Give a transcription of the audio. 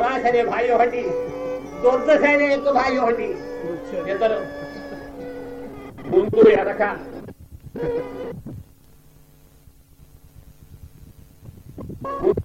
दोरा सरे भाई हटी चौदह सरे एक भाई हटी ये तो मुंदू या रखा। मुंदू